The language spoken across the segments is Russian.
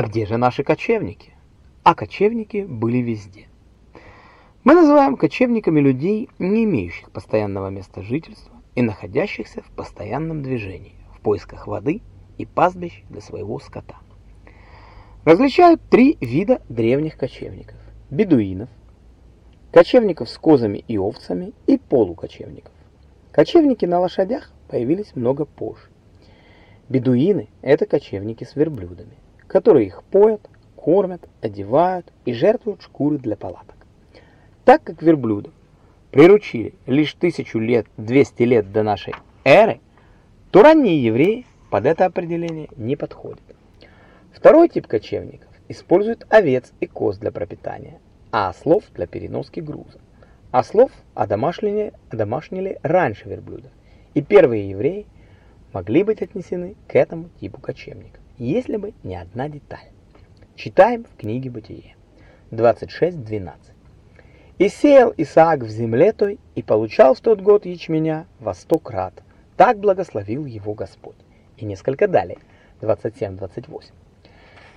А где же наши кочевники? А кочевники были везде. Мы называем кочевниками людей, не имеющих постоянного места жительства и находящихся в постоянном движении, в поисках воды и пастбищ для своего скота. Различают три вида древних кочевников – бедуинов, кочевников с козами и овцами и полукочевников. Кочевники на лошадях появились много позже. Бедуины – это кочевники с верблюдами, которые их поят, кормят, одевают и жертвуют шкуры для палаток. Так как верблюдов приручили лишь тысячу лет, 200 лет до нашей эры, то ранние евреи под это определение не подходят. Второй тип кочевников использует овец и коз для пропитания, а ослов для переноски груза. Ослов одомашнили, одомашнили раньше верблюдов, и первые евреи могли быть отнесены к этому типу кочевников, если бы не одна деталь. Читаем в книге Бытие 26.12. «И сеял Исаак в земле той, и получал в тот год ячменя во сто крат. Так благословил его Господь». И несколько далее, 27.28.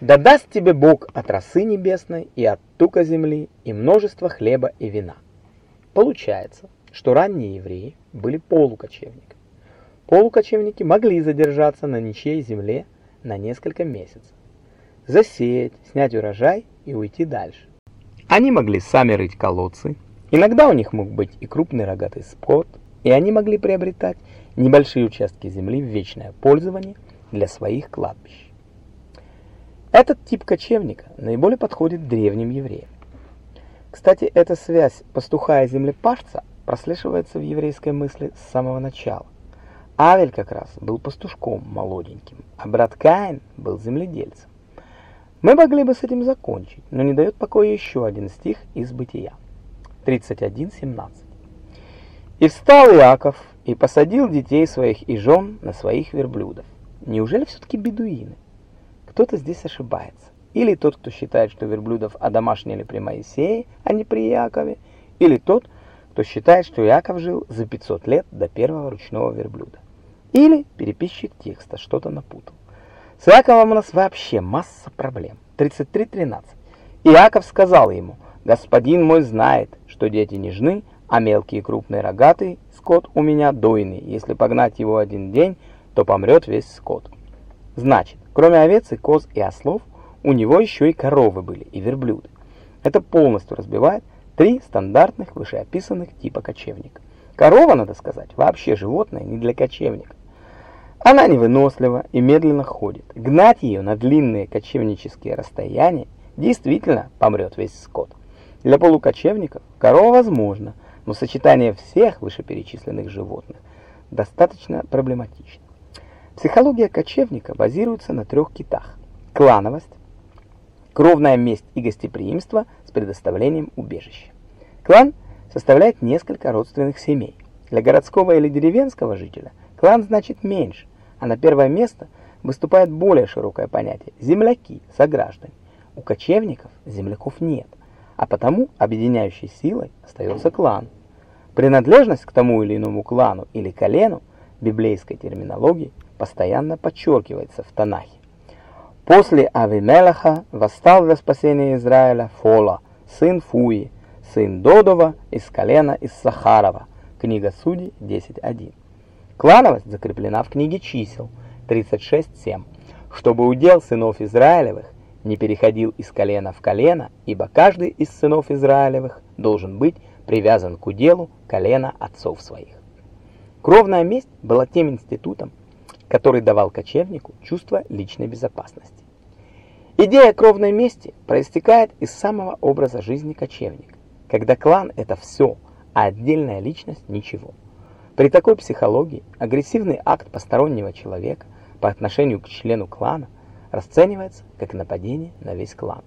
«Да даст тебе Бог от росы небесной и от тука земли, и множество хлеба и вина». Получается, что ранние евреи были полукочевниками. Полукочевники могли задержаться на ничьей земле на несколько месяцев, засеять, снять урожай и уйти дальше. Они могли сами рыть колодцы, иногда у них мог быть и крупный рогатый скот, и они могли приобретать небольшие участки земли в вечное пользование для своих кладбищ. Этот тип кочевника наиболее подходит древним евреям. Кстати, эта связь пастуха и землепашца прослеживается в еврейской мысли с самого начала. Авель как раз был пастушком молоденьким, а брат Каин был земледельцем. Мы могли бы с этим закончить, но не дает покоя еще один стих из Бытия. 31.17. «И встал Иаков, и посадил детей своих и жен на своих верблюдов». Неужели все-таки бедуины? Кто-то здесь ошибается. Или тот, кто считает, что верблюдов одомашнили при Моисее, а не при Иакове, или тот, кто считает, что Иаков жил за 500 лет до первого ручного верблюда. Или переписчик текста что-то напутал. С Иаковом у нас вообще масса проблем. 33.13. Иаков сказал ему, «Господин мой знает, что дети нежны, а мелкий и крупный рогатый скот у меня дойный. Если погнать его один день, то помрет весь скот». Значит, кроме овец и коз и ослов, у него еще и коровы были, и верблюды. Это полностью разбивает три стандартных вышеописанных типа кочевника. Корова, надо сказать, вообще животное не для кочевника. Она невынослива и медленно ходит. Гнать ее на длинные кочевнические расстояния действительно помрет весь скот. Для полукочевников корова возможна, но сочетание всех вышеперечисленных животных достаточно проблематично. Психология кочевника базируется на трех китах. Клановость, кровная месть и гостеприимство с предоставлением убежища. Клан составляет несколько родственных семей. Для городского или деревенского жителя клан значит меньше, а на первое место выступает более широкое понятие – земляки, сограждане. У кочевников земляков нет, а потому объединяющей силой остается клан. Принадлежность к тому или иному клану или колену библейской терминологии постоянно подчеркивается в Танахе. После Авимелаха восстал для спасения Израиля Фола, сын Фуи, сын Додова из колена из Сахарова. Книга Судей 10.1. Клановость закреплена в книге чисел 36.7, чтобы удел сынов Израилевых не переходил из колена в колено, ибо каждый из сынов Израилевых должен быть привязан к уделу колена отцов своих. Кровная месть была тем институтом, который давал кочевнику чувство личной безопасности. Идея кровной мести проистекает из самого образа жизни кочевника, когда клан – это все, а отдельная личность – ничего. При такой психологии агрессивный акт постороннего человека по отношению к члену клана расценивается как нападение на весь клан.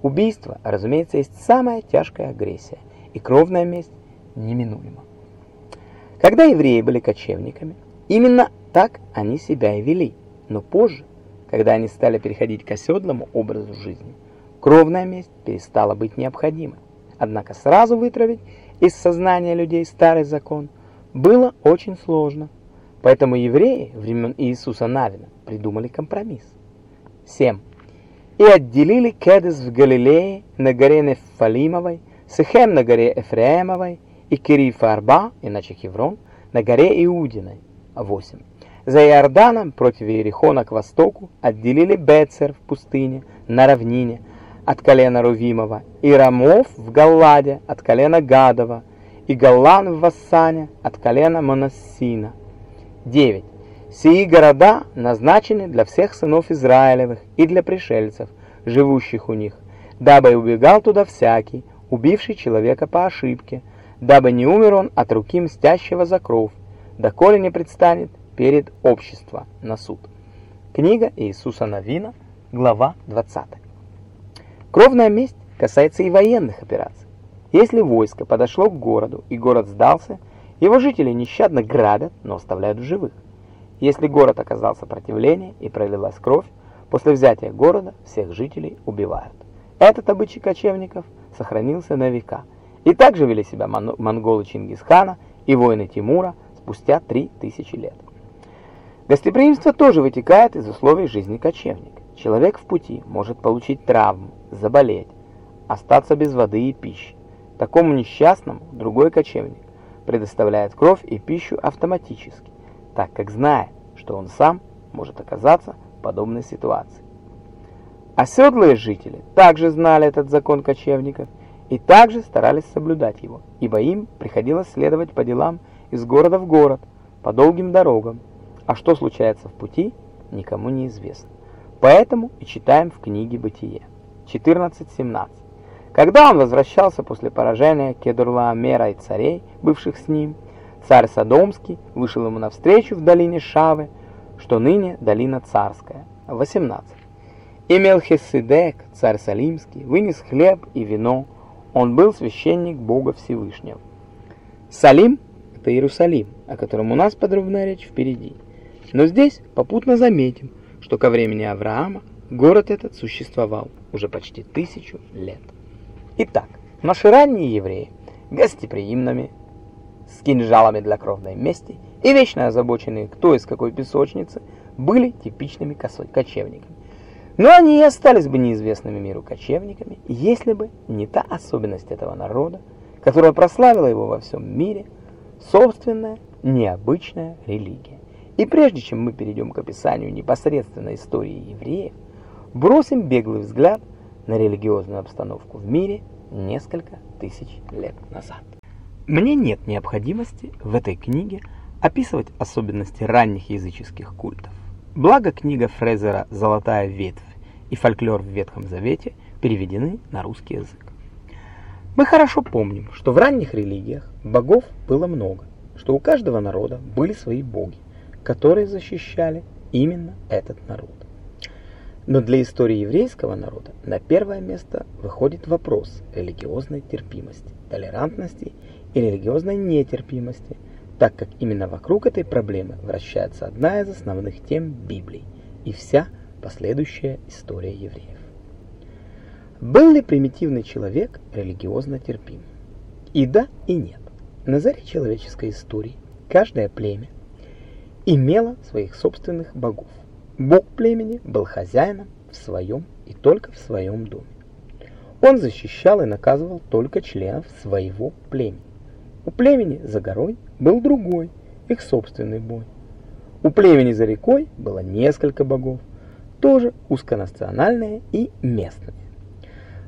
Убийство, разумеется, есть самая тяжкая агрессия, и кровная месть неминуема. Когда евреи были кочевниками, именно так они себя и вели, но позже, когда они стали переходить к оседлому образу жизни, кровная месть перестала быть необходимой. Однако сразу вытравить из сознания людей старый закон – было очень сложно. Поэтому евреи времен Иисуса Навина придумали компромисс. 7. и отделили Кедес в Галилее на горе Нефалимовой, Сехем на горе Эфраимовой и Кириф-Арба, иначе Хеврон, на горе Иудиной. 8. За Иорданом против Иерихона к востоку отделили Бецер в пустыне, на равнине, от колена Рувимова, и Рамов в Галладе от колена Гадова, и Галлан в Вассане от колена Монассина. 9. Сии города назначены для всех сынов Израилевых и для пришельцев, живущих у них, дабы убегал туда всякий, убивший человека по ошибке, дабы не умер он от руки мстящего за кров, доколе не предстанет перед обществом на суд. Книга Иисуса Новина, глава 20. Кровная месть касается и военных операций. Если войско подошло к городу и город сдался, его жители нещадно грабят, но оставляют в живых. Если город оказал сопротивление и пролилась кровь, после взятия города всех жителей убивают. Этот обычай кочевников сохранился на века. И также вели себя монголы Чингисхана и воины Тимура спустя 3000 лет. Гостеприимство тоже вытекает из условий жизни кочевника. Человек в пути может получить травму, заболеть, остаться без воды и пищи. Такому несчастному другой кочевник предоставляет кровь и пищу автоматически, так как знает, что он сам может оказаться в подобной ситуации. Оседлые жители также знали этот закон кочевников и также старались соблюдать его, ибо им приходилось следовать по делам из города в город, по долгим дорогам, а что случается в пути, никому не известно. Поэтому и читаем в книге Бытие 14.17. Когда он возвращался после поражения Кедурлаомера и царей, бывших с ним, царь Содомский вышел ему навстречу в долине Шавы, что ныне долина царская. 18. И Мелхиседек, царь Салимский, вынес хлеб и вино, он был священник Бога Всевышнего. Салим – это Иерусалим, о котором у нас подробная речь впереди. Но здесь попутно заметим, что ко времени Авраама город этот существовал уже почти тысячу лет. Итак, наши ранние евреи, гостеприимными, с кинжалами для кровной мести и вечно озабоченные, кто из какой песочницы, были типичными кочевниками. Но они и остались бы неизвестными миру кочевниками, если бы не та особенность этого народа, которая прославила его во всем мире, собственная необычная религия. И прежде чем мы перейдем к описанию непосредственной истории евреев, бросим беглый взгляд на религиозную обстановку в мире несколько тысяч лет назад. Мне нет необходимости в этой книге описывать особенности ранних языческих культов. Благо книга Фрезера «Золотая ветвь» и «Фольклор в Ветхом Завете» переведены на русский язык. Мы хорошо помним, что в ранних религиях богов было много, что у каждого народа были свои боги, которые защищали именно этот народ. Но для истории еврейского народа на первое место выходит вопрос религиозной терпимости, толерантности и религиозной нетерпимости, так как именно вокруг этой проблемы вращается одна из основных тем Библии и вся последующая история евреев. Был ли примитивный человек религиозно терпим? И да, и нет. На заре человеческой истории каждое племя имела своих собственных богов. Бог племени был хозяином в своем и только в своем доме. Он защищал и наказывал только членов своего племени. У племени за горой был другой, их собственный бог. У племени за рекой было несколько богов, тоже узконациональные и местные.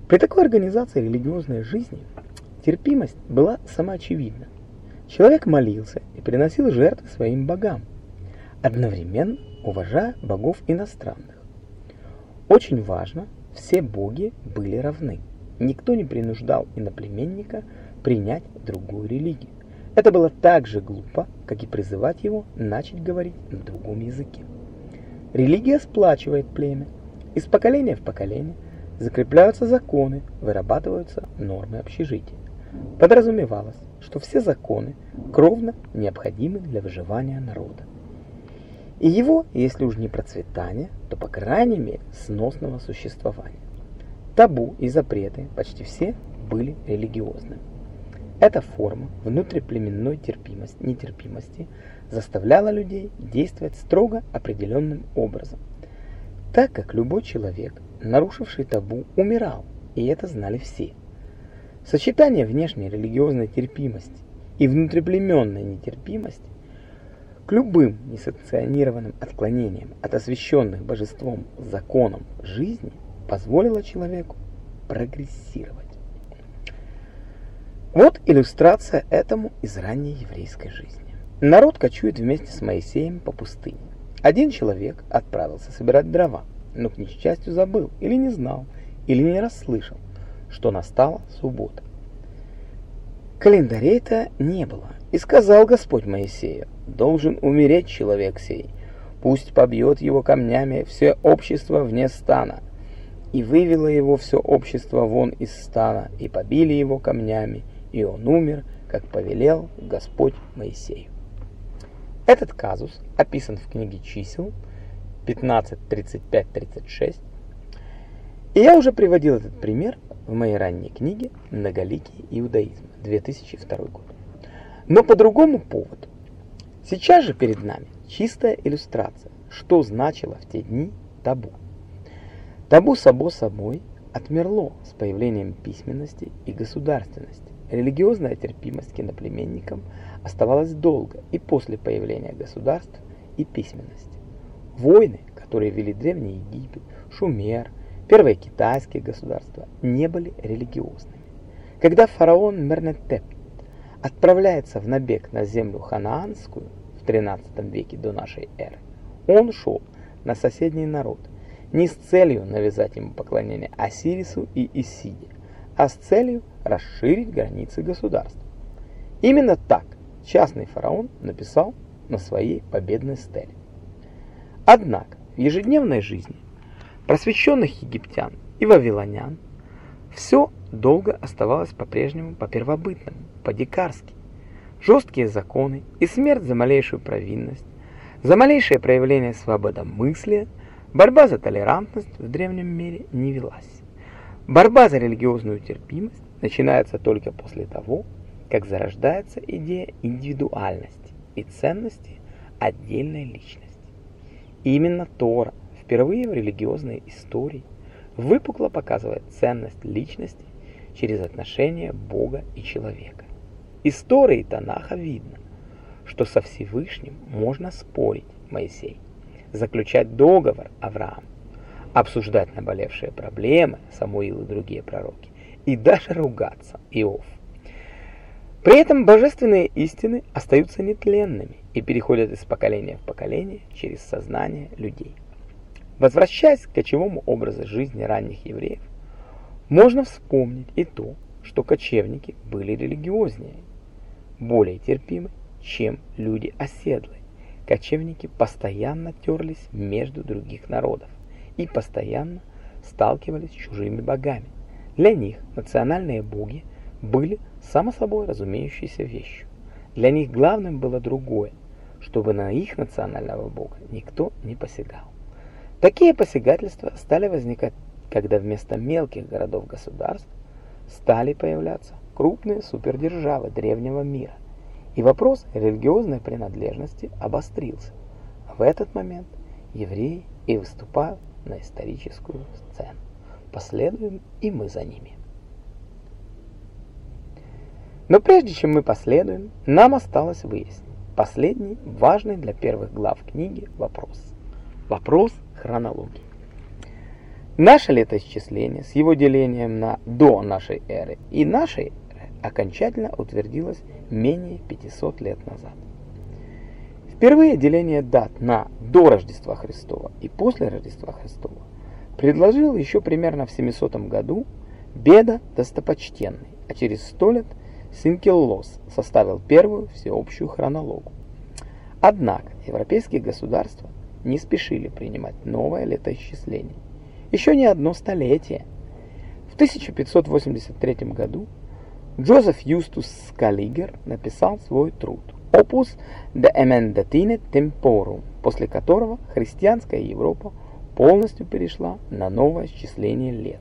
При такой организации религиозной жизни терпимость была самоочевидна. Человек молился и приносил жертвы своим богам, одновременно уважая богов иностранных. Очень важно, все боги были равны. Никто не принуждал иноплеменника принять другую религию. Это было так же глупо, как и призывать его начать говорить на другом языке. Религия сплачивает племя. Из поколения в поколение закрепляются законы, вырабатываются нормы общежития. Подразумевалось, что все законы кровно необходимы для выживания народа и его, если уж не процветания, то по крайней мере сносного существования. Табу и запреты почти все были религиозными. Эта форма внутриплеменной терпимости, нетерпимости заставляла людей действовать строго определенным образом, так как любой человек нарушивший табу, умирал, и это знали все. Сочетание внешней религиозной терпимости и внутриплеменной нетерпимости к любым несанкционированным отклонениям от освященных божеством законам жизни позволило человеку прогрессировать. Вот иллюстрация этому из ранней еврейской жизни. Народ кочует вместе с Моисеем по пустыне. Один человек отправился собирать дрова, но к несчастью забыл или не знал, или не расслышал, что настала суббота. Календарей-то не было, и сказал Господь Моисею, должен умереть человек сей, пусть побьет его камнями все общество вне стана. И вывело его все общество вон из стана, и побили его камнями, и он умер, как повелел Господь Моисею. Этот казус описан в книге чисел 15.35-36, и я уже приводил этот пример в моей ранней книге «Многоликий иудаизм» 2002 год. Но по другому поводу. Сейчас же перед нами чистая иллюстрация, что значило в те дни табу. Табу само собой отмерло с появлением письменности и государственности. Религиозная терпимость к иноплеменникам оставалась долго и после появления государств и письменности. Войны, которые вели Древний Египет, Шумер, первые китайские государства, не были религиозными. Когда фараон Мернетеп отправляется в набег на землю ханаанскую в 13 веке до нашей эры, он шел на соседний народ не с целью навязать ему поклонение Осирису и Исиде, а с целью расширить границы государства. Именно так частный фараон написал на своей победной стеле. Однако в ежедневной жизни просвещенных египтян и вавилонян все долго оставалось по-прежнему по-первобытному, по-дикарски. Жесткие законы и смерть за малейшую провинность, за малейшее проявление свободомыслия, борьба за толерантность в древнем мире не велась. Борьба за религиозную терпимость начинается только после того, как зарождается идея индивидуальности и ценности отдельной личности. именно Тора впервые в религиозной истории выпукло показывает ценность личности через отношения Бога и человека. Истории Танаха видно, что со Всевышним можно спорить Моисей, заключать договор Авраам, обсуждать наболевшие проблемы Самуил и другие пророки, и даже ругаться Иов. При этом божественные истины остаются нетленными и переходят из поколения в поколение через сознание людей. Возвращаясь к кочевому образу жизни ранних евреев, можно вспомнить и то, что кочевники были религиознее, более терпимы, чем люди оседлые. Кочевники постоянно терлись между других народов и постоянно сталкивались с чужими богами. Для них национальные боги были само собой разумеющейся вещью. Для них главным было другое, чтобы на их национального бога никто не посягал. Такие посягательства стали возникать, когда вместо мелких городов-государств стали появляться крупные супердержавы древнего мира, и вопрос религиозной принадлежности обострился. В этот момент евреи и выступают на историческую сцену. Последуем и мы за ними. Но прежде чем мы последуем, нам осталось выяснить последний важный для первых глав книги вопрос. Вопрос хронологии. Наше летоисчисление с его делением на до нашей эры и нашей эры окончательно утвердилось менее 500 лет назад. Впервые деление дат на до Рождества Христова и после Рождества Христова предложил еще примерно в 700 году Беда Достопочтенный, а через сто лет Синкеллос составил первую всеобщую хронологию. Однако европейские государства не спешили принимать новое летоисчисление. Еще не одно столетие. В 1583 году Джозеф Юстус Скалигер написал свой труд Opus de Emendatine Temporum, после которого христианская Европа полностью перешла на новое счисление лет,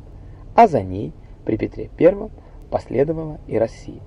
а за ней при Петре I последовала и Россия.